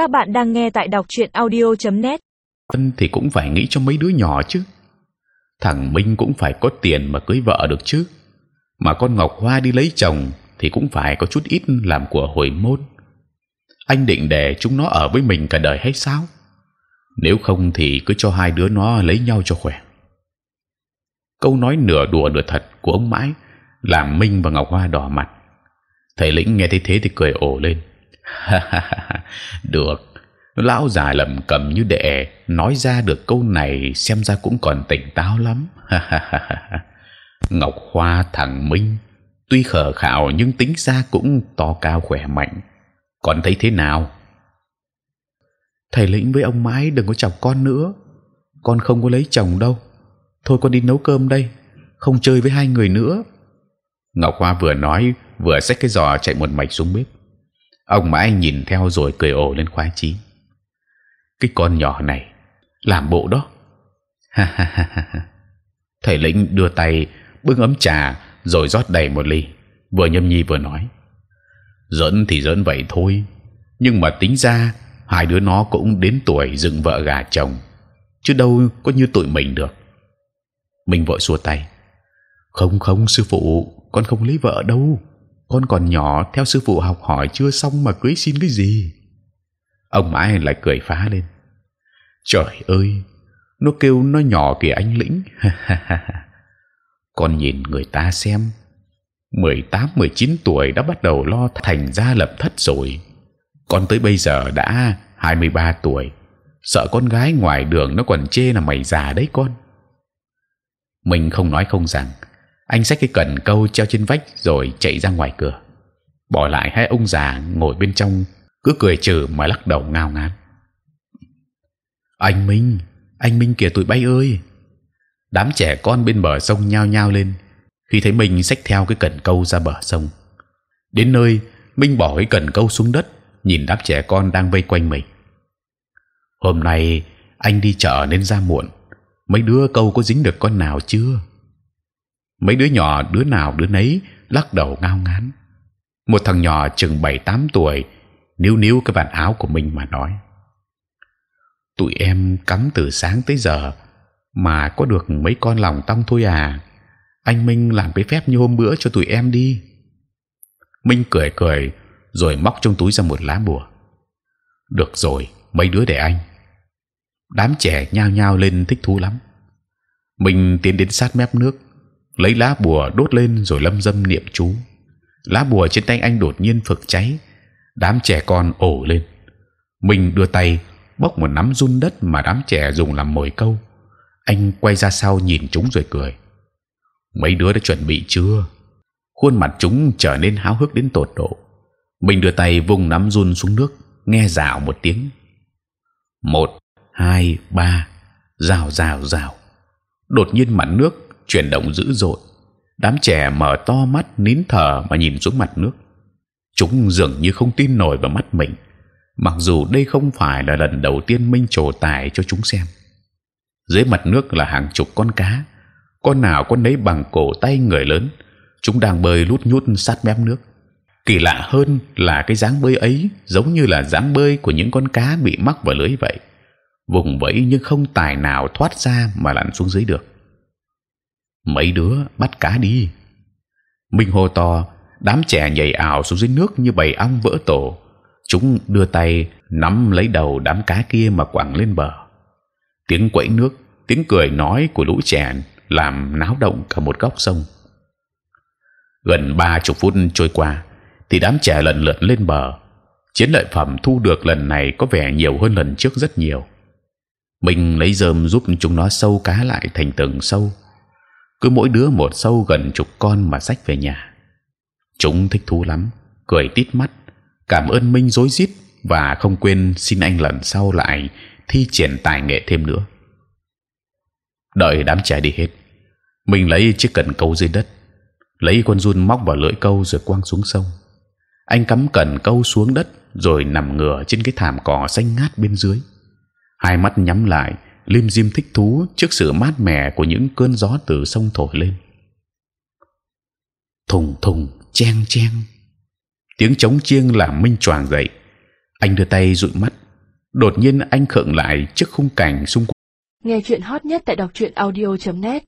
Các bạn đang nghe tại đọc truyện audio.net. Vân thì cũng phải nghĩ cho mấy đứa nhỏ chứ. Thằng Minh cũng phải có tiền mà cưới vợ được chứ. Mà con Ngọc Hoa đi lấy chồng thì cũng phải có chút ít làm của hồi môn. Anh định để chúng nó ở với mình cả đời hay sao? Nếu không thì cứ cho hai đứa nó lấy nhau cho khỏe. Câu nói nửa đùa nửa thật của ông mãi làm Minh và Ngọc Hoa đỏ mặt. Thầy lĩnh nghe thấy thế thì cười ồ lên. được, lão già lầm cầm như đệ nói ra được câu này xem ra cũng còn tỉnh táo lắm. Ngọc Hoa thằng Minh tuy khờ khạo nhưng tính ra cũng to cao khỏe mạnh. Còn thấy thế nào? Thầy lĩnh với ông mãi đừng có chọc con nữa. Con không có lấy chồng đâu. Thôi con đi nấu cơm đây, không chơi với hai người nữa. Ngọc Hoa vừa nói vừa xách cái giò chạy một mạch xuống bếp. Ông mãi nhìn theo rồi cười ồ lên khoái chí. Cái con nhỏ này làm bộ đó. Ha ha ha ha. Thầy lĩnh đưa tay bưng ấm trà rồi rót đầy một ly. Vừa nhâm nhi vừa nói. Dẫn thì dẫn vậy thôi, nhưng mà tính ra hai đứa nó cũng đến tuổi dựng vợ gà chồng, chứ đâu có như tụi mình được. Mình vội xua tay. Không không sư phụ, con không lấy vợ đâu. Con còn nhỏ, theo sư phụ học hỏi chưa xong mà cưới xin cái gì? Ông mãi lại cười phá lên. Trời ơi, nó kêu nó nhỏ kìa anh lĩnh. con nhìn người ta xem, 18, 19 tuổi đã bắt đầu lo thành gia lập thất rồi. Con tới bây giờ đã 23 tuổi, sợ con gái ngoài đường nó còn chê là mày già đấy con. Mình không nói không rằng, anh xách cái cần câu treo trên vách rồi chạy ra ngoài cửa, bỏ lại hai ông già ngồi bên trong cứ cười trừ mà lắc đầu ngao ngán. Anh Minh, anh Minh kìa tụi bay ơi! Đám trẻ con bên bờ sông nhao nhao lên khi thấy mình xách theo cái cần câu ra bờ sông. Đến nơi, Minh bỏ cái cần câu xuống đất, nhìn đám trẻ con đang vây quanh mình. Hôm nay anh đi chợ nên ra muộn. Mấy đứa câu có dính được con nào chưa? Mấy đứa nhỏ đứa nào đứa nấy lắc đầu ngao ngán. Một thằng nhỏ chừng bảy tám tuổi níu níu cái vạt áo của mình mà nói: tụi em cắm từ sáng tới giờ mà có được mấy con lòng tong thôi à anh Minh làm cái phép như hôm bữa cho tụi em đi. Minh cười cười rồi móc trong túi ra một lá bùa. Được rồi, mấy đứa để anh. Đám trẻ nhao nhao lên thích thú lắm. mình tiến đến sát mép nước, lấy lá bùa đốt lên rồi lâm dâm niệm chú. Lá bùa trên tay anh đột nhiên phực cháy, đám trẻ con ổ lên. mình đưa tay bóc một nắm run đất mà đám trẻ dùng làm mồi câu. Anh quay ra sau nhìn chúng rồi cười mấy đứa đã chuẩn bị chưa khuôn mặt chúng trở nên háo hức đến tột độ mình đưa tay vùng nắm run xuống nước nghe rào một tiếng một hai ba rào rào rào đột nhiên mặt nước chuyển động dữ dội. Đám trẻ mở to mắt, nín thở mà nhìn xuống mặt nước. Chúng dường như không tin nổi vào mắt mình, mặc dù đây không phải là lần đầu tiên minh trổ tài cho chúng xem. Dưới mặt nước là hàng chục con cá, con nào con nấy bằng cổ tay người lớn, chúng đang bơi lút nhút sát mép nước. Kỳ lạ hơn là cái dáng bơi ấy giống như là dáng bơi của những con cá bị mắc vào lưới vậy, vùng vẫy nhưng không tài nào thoát ra mà lặn xuống dưới được mấy đứa bắt cá đi minh hô to đám trẻ nhảy ảo xuống dưới nước như bầy ong vỡ tổ chúng đưa tay nắm lấy đầu đám cá kia mà quẳng lên bờ tiếng quẫy nước tiếng cười nói của lũ trẻ làm náo động cả một góc sông. Gần ba chục phút trôi qua, thì đám trẻ lần lượt lên bờ. Chiến lợi phẩm thu được lần này có vẻ nhiều hơn lần trước rất nhiều. Mình lấy dơm giúp chúng nó sâu cá lại thành từng sâu. Cứ mỗi đứa một sâu gần chục con mà sách về nhà. Chúng thích thú lắm, cười tít mắt, cảm ơn Minh rối rít và không quên xin anh lần sau lại thi triển tài nghệ thêm nữa. Đợi đám trẻ đi hết, mình lấy chiếc cần câu dưới đất lấy con run móc vào lưỡi câu rồi quăng xuống sông anh cắm cần câu xuống đất rồi nằm ngửa trên cái thảm cỏ xanh ngát bên dưới hai mắt nhắm lại lim dim thích thú trước sự mát mẻ của những cơn gió từ sông thổi lên. Thùng thùng chen chen tiếng trống chiêng làm minh choàng dậy. Anh đưa tay dụi mắt. Đột nhiên anh khựng lại trước khung cảnh xung quanh. Nghe chuyện hot nhất tại đọc truyện audio .net.